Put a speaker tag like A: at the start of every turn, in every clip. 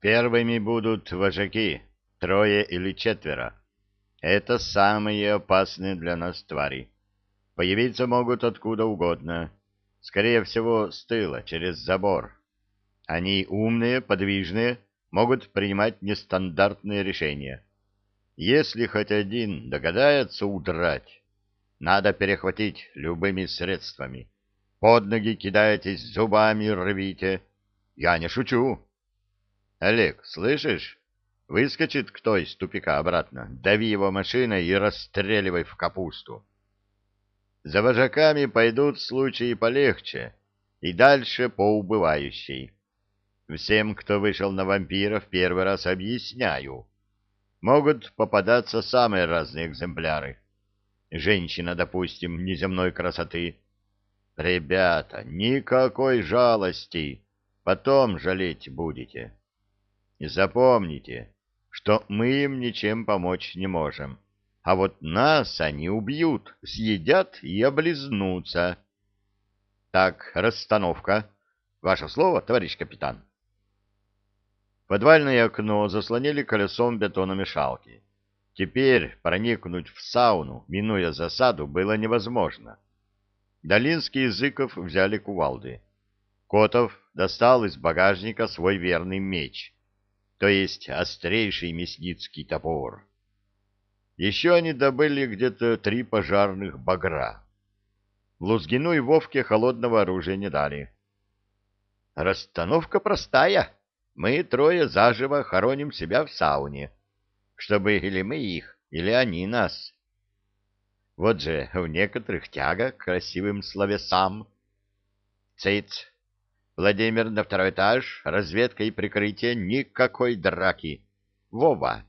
A: Первыми будут вожаки, трое или четверо. Это самые опасные для нас твари. Появиться могут откуда угодно. Скорее всего, с тыла, через забор. Они умные, подвижные, могут принимать нестандартные решения. Если хоть один догадается удрать, надо перехватить любыми средствами. Под ноги кидаетесь, зубами рвите. Я не шучу. Олег, слышишь? Выскочит кто из тупика обратно, дави его машиной и расстреливай в капусту. За вожаками пойдут случаи полегче и дальше по убывающей. Всем, кто вышел на вампиров, первый раз объясняю. Могут попадаться самые разные экземпляры. Женщина, допустим, неземной красоты. Ребята, никакой жалости. Потом жалеть будете. Запомните, что мы им ничем помочь не можем. А вот нас они убьют, съедят и облизнутся. Так, расстановка. Ваше слово, товарищ капитан. Подвальное окно заслонили колесом бетономешалки. Теперь проникнуть в сауну, минуя засаду, было невозможно. Долинский и Зыков взяли кувалды. Котов достал из багажника свой верный меч, то есть острейший мясницкий топор. Еще они добыли где-то три пожарных багра. Лузгину и Вовке холодного оружия не дали. «Расстановка простая», мы трое заживо хороним себя в сауне, чтобы или мы их, или они нас. Вот же у некоторых тяга к красивым словесам. Цейц, Владимир на второй этаж, разведка и прикрытие, никакой драки. Вова,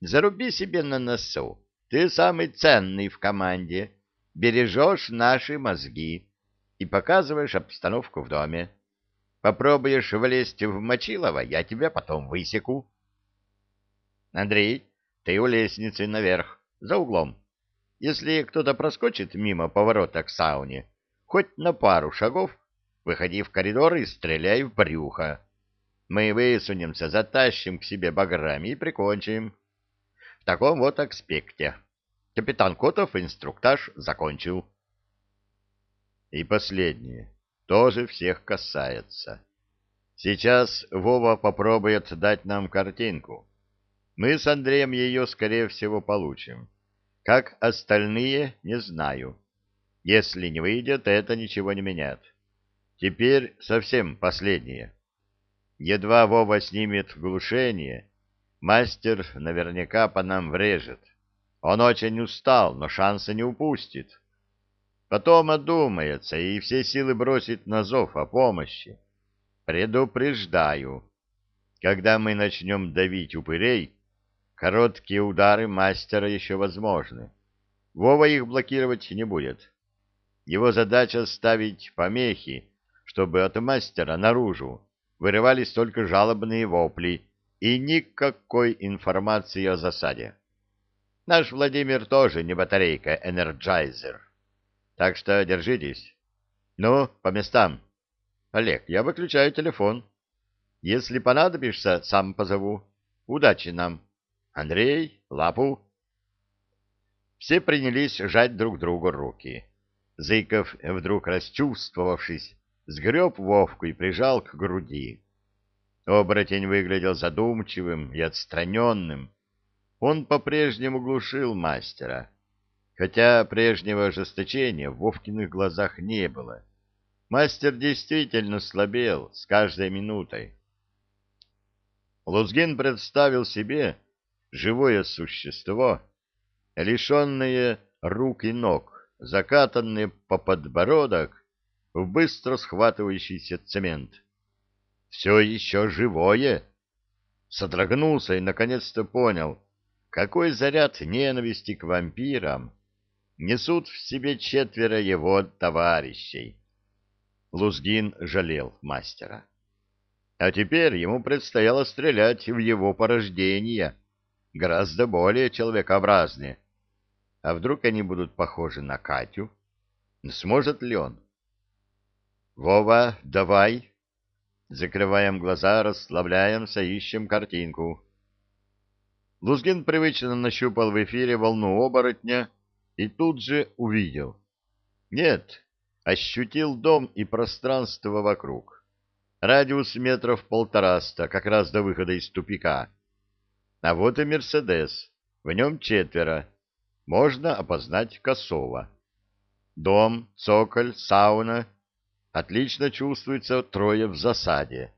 A: заруби себе на носу, ты самый ценный в команде, бережешь наши мозги и показываешь обстановку в доме. Попробуешь влезть в Мочилово, я тебя потом высеку. Андрей, ты у лестницы наверх, за углом. Если кто-то проскочит мимо поворота к сауне, хоть на пару шагов, выходи в коридор и стреляй в брюхо. Мы высунемся, затащим к себе баграми и прикончим. В таком вот аспекте. Капитан Котов инструктаж закончил. И последнее тоже всех касается. Сейчас Вова попробует дать нам картинку. Мы с Андреем ее, скорее всего, получим. Как остальные, не знаю. Если не выйдет, это ничего не меняет. Теперь совсем последнее. Едва Вова снимет глушение, мастер наверняка по нам врежет. Он очень устал, но шанса не упустит. Потом одумается и все силы бросит на зов о помощи. Предупреждаю, когда мы начнем давить упырей, короткие удары мастера еще возможны. Вова их блокировать не будет. Его задача ставить помехи, чтобы от мастера наружу вырывались только жалобные вопли и никакой информации о засаде. Наш Владимир тоже не батарейка Energizer. Так что держитесь. Ну, по местам. Олег, я выключаю телефон. Если понадобишься, сам позову. Удачи нам. Андрей, лапу. Все принялись жать друг другу руки. Зыков, вдруг расчувствовавшись, сгреб Вовку и прижал к груди. Оборотень выглядел задумчивым и отстраненным. Он по-прежнему глушил мастера хотя прежнего ожесточения в Вовкиных глазах не было. Мастер действительно слабел с каждой минутой. Лузгин представил себе живое существо, лишенное рук и ног, закатанное по подбородок в быстро схватывающийся цемент. Все еще живое. Содрогнулся и наконец-то понял, какой заряд ненависти к вампирам несут в себе четверо его товарищей. Лузгин жалел мастера. А теперь ему предстояло стрелять в его порождения, гораздо более человекообразные. А вдруг они будут похожи на Катю? Сможет ли он? — Вова, давай! Закрываем глаза, расслабляемся, ищем картинку. Лузгин привычно нащупал в эфире волну оборотня и тут же увидел. Нет, ощутил дом и пространство вокруг. Радиус метров полтораста, как раз до выхода из тупика. А вот и «Мерседес». В нем четверо. Можно опознать Косова. Дом, цоколь, сауна. Отлично чувствуется трое в засаде.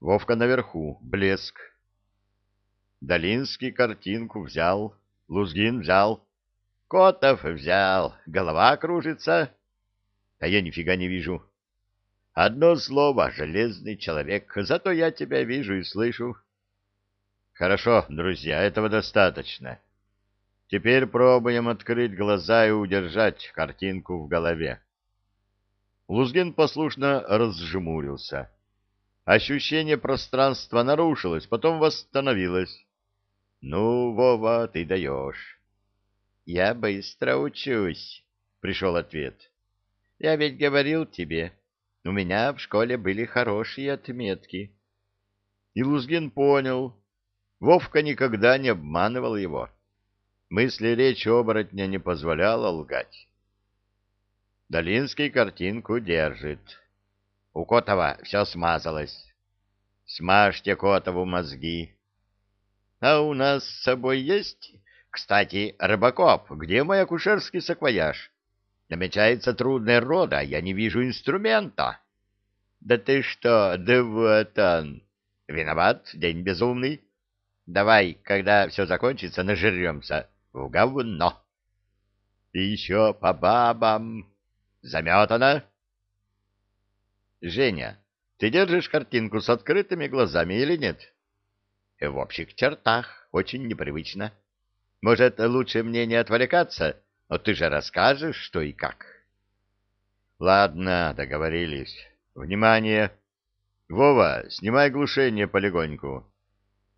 A: Вовка наверху, блеск. Долинский картинку взял, Лузгин взял. Котов взял, голова кружится. А я нифига не вижу. Одно слово — железный человек, зато я тебя вижу и слышу. Хорошо, друзья, этого достаточно. Теперь пробуем открыть глаза и удержать картинку в голове. Лузгин послушно разжмурился. Ощущение пространства нарушилось, потом восстановилось. — Ну, Вова, ты даешь. — Я быстро учусь, — пришел ответ. — Я ведь говорил тебе, у меня в школе были хорошие отметки. И Лузгин понял, Вовка никогда не обманывал его. Мысли речь оборотня не позволяла лгать. Долинский картинку держит. У Котова все смазалось. Смажьте Котову мозги. А у нас с собой есть... Кстати, рыбакоп, где мой акушерский саквояж? Намечается трудная рода, я не вижу инструмента. Да ты что, да вот он. Виноват, день безумный. Давай, когда все закончится, нажремся. В говно. И еще по бабам. Заметано. Женя, ты держишь картинку с открытыми глазами или нет? В общих чертах. Очень непривычно. Может, лучше мне не отвлекаться, но ты же расскажешь, что и как. Ладно, договорились. Внимание! Вова, снимай глушение полегоньку.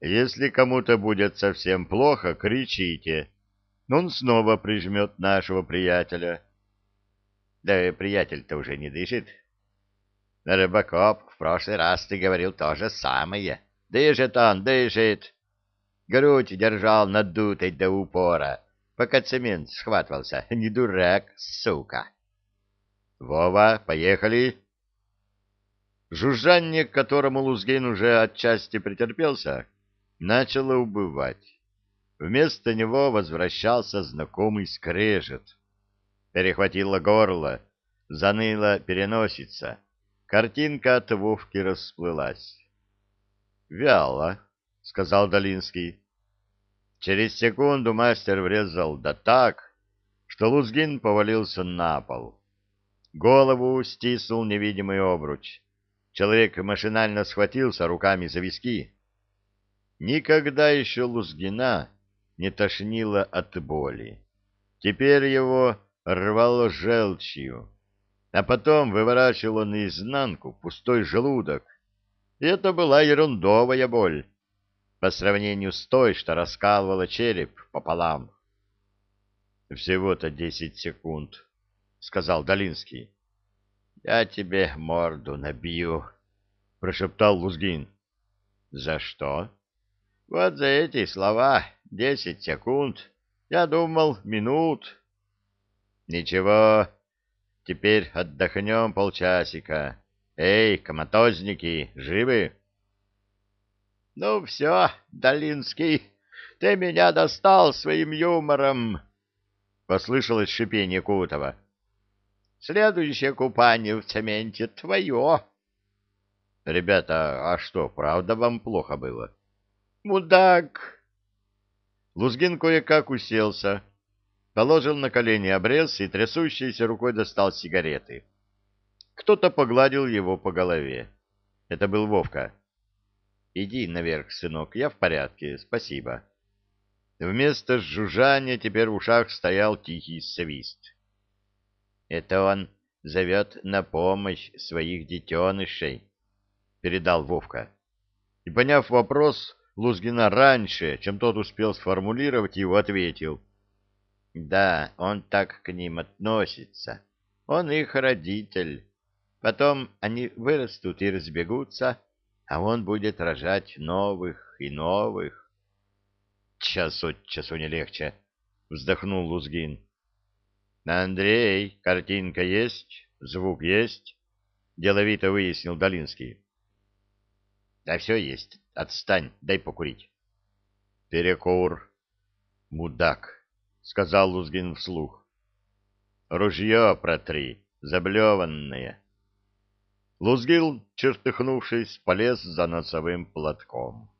A: Если кому-то будет совсем плохо, кричите. Он снова прижмет нашего приятеля. Да приятель-то уже не дышит. Рыбакоп, в прошлый раз ты говорил то же самое. Дышит он, дышит. Грудь держал надутой до упора, пока цемент схватывался. Не дурак, сука. Вова, поехали. Жужжание, к которому Лузгин уже отчасти претерпелся, начало убывать. Вместо него возвращался знакомый скрежет. Перехватило горло, заныла переносица. Картинка от Вовки расплылась. «Вяло», — сказал Долинский. Через секунду мастер врезал да так, что Лузгин повалился на пол. Голову стиснул невидимый обруч. Человек машинально схватился руками за виски. Никогда еще Лузгина не тошнило от боли. Теперь его рвало желчью, а потом выворачивало наизнанку пустой желудок. И это была ерундовая боль по сравнению с той, что раскалывала череп пополам. «Всего-то десять секунд», — сказал Долинский. «Я тебе морду набью», — прошептал Лузгин. «За что?» Вот за эти слова десять секунд. Я думал, минут. Ничего, теперь отдохнем полчасика. Эй, коматозники, живы? Ну все, Долинский, ты меня достал своим юмором. Послышалось шипение Кутова. Следующее купание в цементе твое. Ребята, а что, правда вам плохо было? — Мудак! Лузгин кое-как уселся, положил на колени обрез и трясущейся рукой достал сигареты. Кто-то погладил его по голове. Это был Вовка. «Иди наверх, сынок, я в порядке, спасибо». Вместо жужжания теперь в ушах стоял тихий свист. «Это он зовет на помощь своих детенышей», — передал Вовка. И, поняв вопрос, Лузгина раньше, чем тот успел сформулировать его, ответил. «Да, он так к ним относится. Он их родитель. Потом они вырастут и разбегутся, а он будет рожать новых и новых. Час от часу не легче, вздохнул Лузгин. Андрей, картинка есть, звук есть? Деловито выяснил Долинский. Да все есть. Отстань, дай покурить. Перекур. Мудак, сказал Лузгин вслух. Ружье протри, заблеванное. Лузгил, чертыхнувшись, полез за носовым платком.